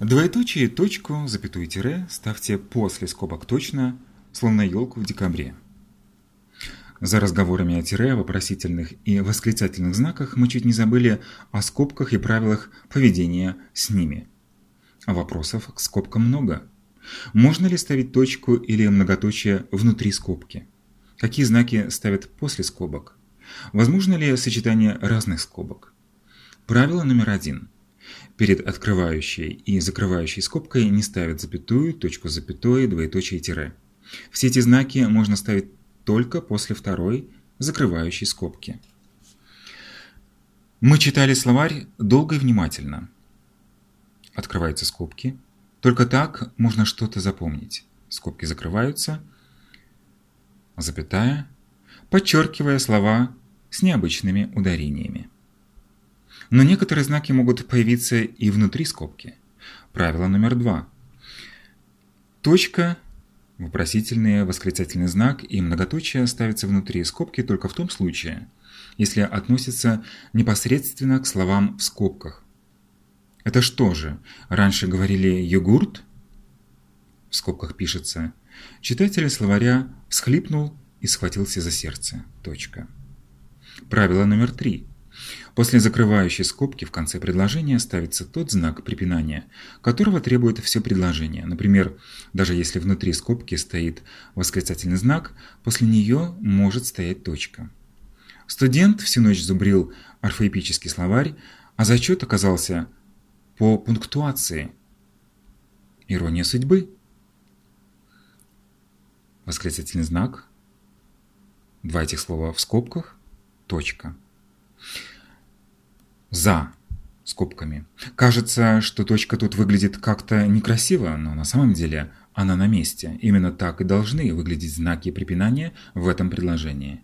Двоеточие, точку, запятую тире ставьте после скобок точно, словно елку в декабре. За разговорами о тире, вопросительных и восклицательных знаках мы чуть не забыли о скобках и правилах поведения с ними. Вопросов к скобкам много. Можно ли ставить точку или многоточие внутри скобки? Какие знаки ставят после скобок? Возможно ли сочетание разных скобок? Правило номер один. Перед открывающей и закрывающей скобкой не ставят запятую, точку с запятой, двоеточие тире. Все эти знаки можно ставить только после второй закрывающей скобки. Мы читали словарь долго и внимательно. Открываются скобки. Только так можно что-то запомнить. Скобки закрываются, запятая, подчеркивая слова с необычными ударениями. Но некоторые знаки могут появиться и внутри скобки. Правило номер два. Точка Вопросительный, восклицательный знак и многоточие ставятся внутри скобки только в том случае, если относятся непосредственно к словам в скобках. Это что же, раньше говорили «йогурт»? В скобках пишется. Читатель словаря всхлипнул и схватился за сердце. Точка. Правило номер три. После закрывающей скобки в конце предложения ставится тот знак препинания, которого требует все предложение. Например, даже если внутри скобки стоит восклицательный знак, после нее может стоять точка. Студент всю ночь зубрил орфоэпический словарь, а зачет оказался по пунктуации. Ирония судьбы. Восклицательный знак. Два этих слова в скобках. Точка за скобками. Кажется, что точка тут выглядит как-то некрасиво, но на самом деле она на месте. Именно так и должны выглядеть знаки препинания в этом предложении.